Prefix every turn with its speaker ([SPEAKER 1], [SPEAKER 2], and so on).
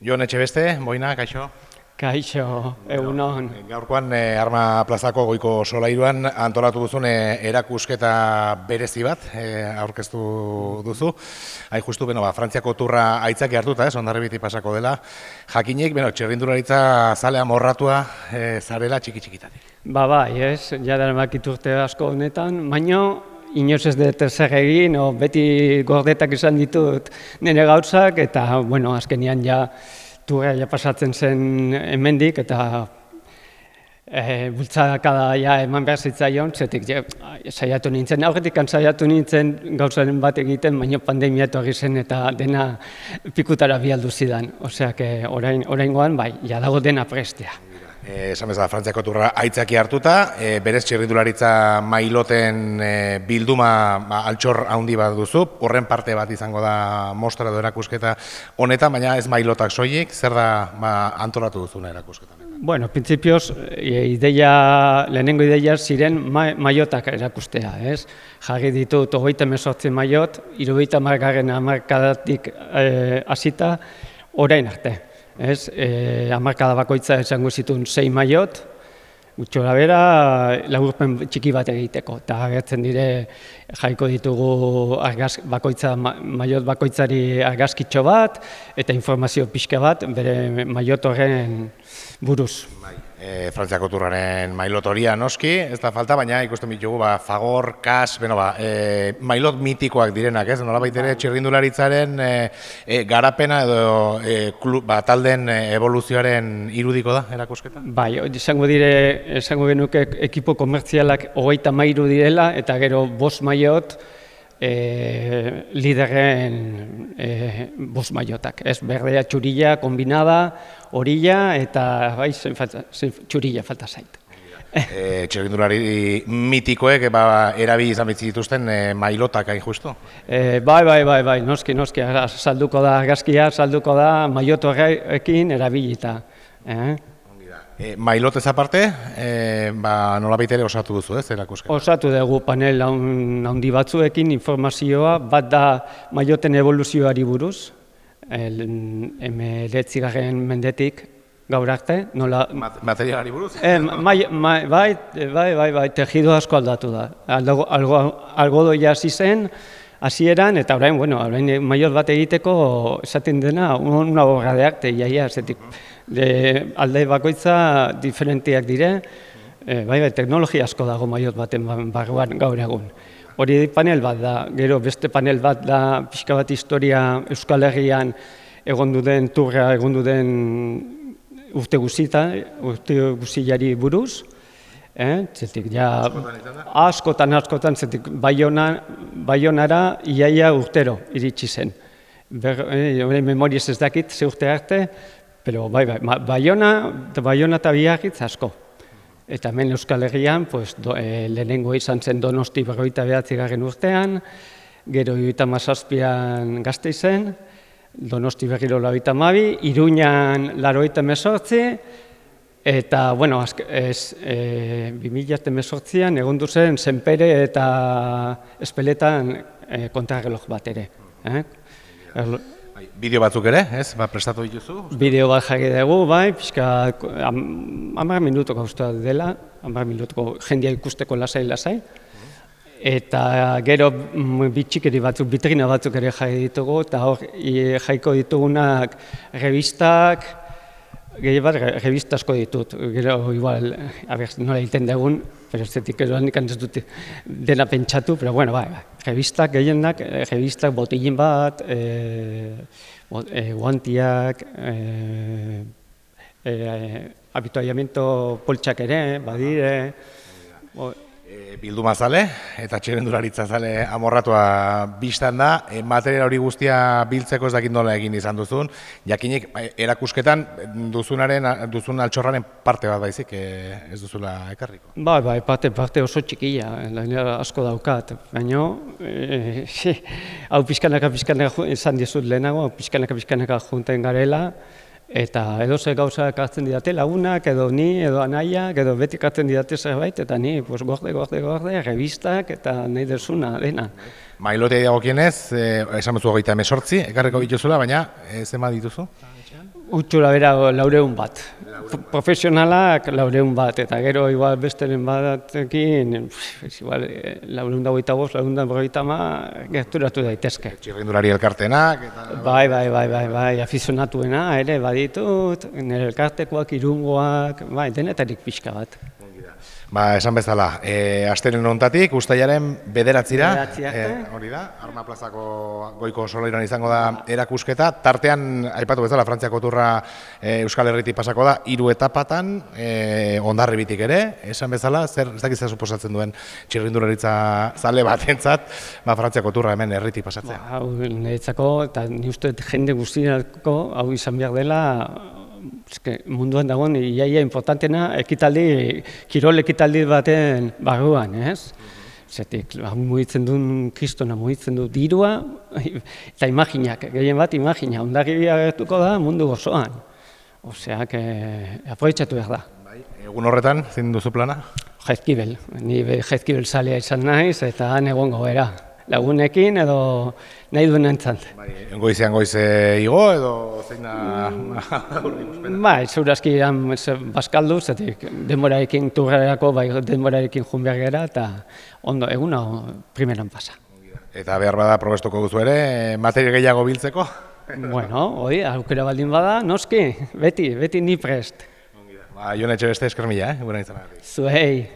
[SPEAKER 1] Jon Etxebeste, Moina, kaixo.
[SPEAKER 2] Kaixo, egunon.
[SPEAKER 1] Gaurkoan eh, Arma Plazako goiko solairuan antolatu duzun eh, erakusketa berezi bat eh, aurkeztu duzu. Hai justu, beno, ba, Frantziako turra aitzaki hartuta, eh, ondarribiti pasako dela. Jakinik, beno, txerrindularitza zalea morratua eh, zarela txiki txikitatik.
[SPEAKER 2] Ba bai, ez, jadara makiturte asko honetan, baino inoz ez dut zer egin, o, beti gordetak izan ditut nire gauzak, eta, bueno, azkenian ja turra ja pasatzen zen hemendik eta e, bultzakada ja eman behar zitzaion, zetik ja, saiatu nintzen, aurretik saiatu nintzen gauzaren bat egiten, baina pandemia etorri zen eta dena pikutara bialdu zidan. Osea, orain, orain goan, bai, ja dago dena prestea.
[SPEAKER 1] Eh, esan bezala, Frantziako turra aitzaki hartuta, e, berez txirrindularitza mailoten e, bilduma ba, altxor handi bat duzu, horren parte bat izango da mostra edo erakusketa honetan, baina ez mailotak soilik, zer da ba, antolatu duzuna erakusketa?
[SPEAKER 2] Bueno, prinsipioz, ideia, lehenengo ideia ziren ma, maiotak erakustea, ez? Jarri ditut, hogeita mesortzi maiot, irubeita margarren amarkadatik hasita orain arte ez, e, amarkada bakoitza esango zituen sei maiot, gutxora bera, laburpen txiki bat egiteko, eta agertzen dire jaiko ditugu argaz, bakoitza, maiot bakoitzari argazkitxo bat, eta informazio pixka bat, bere maiot horren buruz.
[SPEAKER 1] Bai e, Frantziako turraren mailotoria noski, ez da falta, baina ikusten bitugu, ba, Fagor, Kas, beno ba, e, mailot mitikoak direnak, ez? Nola baitere txirrindularitzaren e, e, garapena edo e, klub, ba, talden evoluzioaren irudiko da, erakusketa?
[SPEAKER 2] Bai, esango dire, esango genuke ekipo komertzialak hogeita mairu direla, eta gero bost mailot, e, lideren e, bos maiotak, ez berdea txurilla kombinada, orilla eta bai, zen falta, zen txurilla falta zait.
[SPEAKER 1] E, Txerindulari mitikoek ba, erabili izan bitzi dituzten e, mailotak hain justu?
[SPEAKER 2] E, bai, bai, bai, bai, noski, noski, salduko da, gazkia salduko da, maiotorekin erabilita. Eh?
[SPEAKER 1] E, mailotez aparte, e, ba, nola ere osatu duzu, ez, erakusketa?
[SPEAKER 2] Osatu dugu panel handi batzuekin informazioa, bat da mailoten evoluzioari buruz, emeletzigarren mendetik gaur arte, nola...
[SPEAKER 1] Materialari buruz?
[SPEAKER 2] E, mai, mai, bai, bai, bai, bai, tejido asko aldatu da. Algo, algo, algo doia hasi zen, hasieran eta orain, bueno, orain maiot bat egiteko esaten dena una borra de arte iaia, zetik de alde bakoitza diferenteak dire. E, bai, bai, teknologia asko dago maiot baten ba, barruan gaur egun. Hori panel bat da, gero beste panel bat da pixka bat historia Euskal Herrian egondu den turra egondu den urte guzita, urte guzilari buruz. Eh, zetik, ja, askotan, askotan, zetik, baiona, baionara iaia urtero iritsi zen. Ber, eh, memoriez ez dakit, ze urte arte, pero bai, bai, baiona, baiona eta biarritz asko. Eta hemen Euskal Herrian, pues, do, eh, lehenengo izan zen donosti berroita behatzi garen urtean, gero iruita mazazpian gazte izen, donosti berriro lauita mabi, iruñan laroita mesortzi, Eta, bueno, azk, ez, e, 2018an egon duzen zenpere eta espeletan e, kontrarreloj bat ere. Eh?
[SPEAKER 1] Bai, bideo batzuk ere, ez? Ba, prestatu dituzu?
[SPEAKER 2] Bideo bat jarri dugu, bai, pixka, am, amar minutuko uste dela, amar minutuko jendia ikusteko lasai-lasai. Eta gero mm, bitxikeri batzuk, bitrina batzuk ere jarri ditugu, eta hor jaiko ditugunak revistak, Gehi bat, revista asko ditut, gero, igual, aber, nola egiten dugun, pero zetik ez handik ez dut dena pentsatu, pero bueno, bai, bai. Revistak gehienak, eh, revistak botilin bat, e, e, guantiak, e, e, habituallamiento poltsak ere, badire,
[SPEAKER 1] E, bilduma zale, eta txerendularitza zale amorratua biztan da, e, material hori guztia biltzeko ez dakit nola egin izan duzun, jakinik e, erakusketan duzunaren, duzun altxorraren parte bat baizik e, ez duzula ekarriko.
[SPEAKER 2] Bai, bai, parte, parte oso txikia, asko daukat, baina e, hau pizkanaka pizkanaka izan dizut lehenago, pizkanaka pizkanaka junten garela, Eta edo ze gauza ekartzen didate lagunak, edo ni, edo anaiak, edo beti ekartzen didate zerbait, eta ni, pues, gorde, gorde, gorde, revistak, eta nahi desuna, dena.
[SPEAKER 1] Mailotea dagokienez, eh, esan bezu hogeita emesortzi, ekarriko dituzula, baina eh, zenbat dituzu?
[SPEAKER 2] Utxura bera laureun bat. Profesionalak laureun bat, eta gero igual besteren batekin, pff, igual eh, laureun da hogeita bost, laureun da berrogeita ma, gerturatu daitezke.
[SPEAKER 1] Txirrindulari elkartenak, eta...
[SPEAKER 2] Bai, bai, bai, bai, bai, afizionatuena ere baditut, nire elkartekoak, irungoak, bai, denetarik pixka bat.
[SPEAKER 1] Ba, esan bezala, e, astelen hontatik, ustaiaren bederatzira, eh, hori da, Arma Plazako goiko solairuan izango da erakusketa, tartean, aipatu bezala, Frantziako turra e, Euskal Herritik pasako da, hiru etapatan, e, ondarribitik ere, esan bezala, zer, ez dakit zer suposatzen duen txirrindularitza zale batentzat, ba, Frantziako turra hemen herritik pasatzea.
[SPEAKER 2] Hau niretzako, eta ni uste jende guztienako hau izan behar dela, eske, munduan dagoen iaia importantena ekitaldi, kirol ekitaldi baten barruan, ez? Zetik, hau mugitzen duen kristona, mugitzen du dirua, eta imaginak, gehien bat imagina, ondarri agertuko da mundu osoan. Osea, que aprobetxatu behar da.
[SPEAKER 1] Bai, egun horretan, zein duzu plana?
[SPEAKER 2] Jaizkibel, ni be jaizkibel zalea izan naiz, eta han egongo era. Lagunekin edo nahi duen entzant.
[SPEAKER 1] Bai, goizean goize igo, edo zein da...
[SPEAKER 2] Ba, zeurazki iran baskaldu, zetik denborarekin turrerako, bai denborarekin jun behar gera, eta ondo, eguna primeran pasa.
[SPEAKER 1] Eta behar bada probestuko duzu ere, materia gehiago biltzeko?
[SPEAKER 2] bueno, hoi, aukera baldin bada, noski, beti, beti ni prest.
[SPEAKER 1] Ba, Jon Etxe beste eskermila, eh? Gura izan
[SPEAKER 2] Zuei.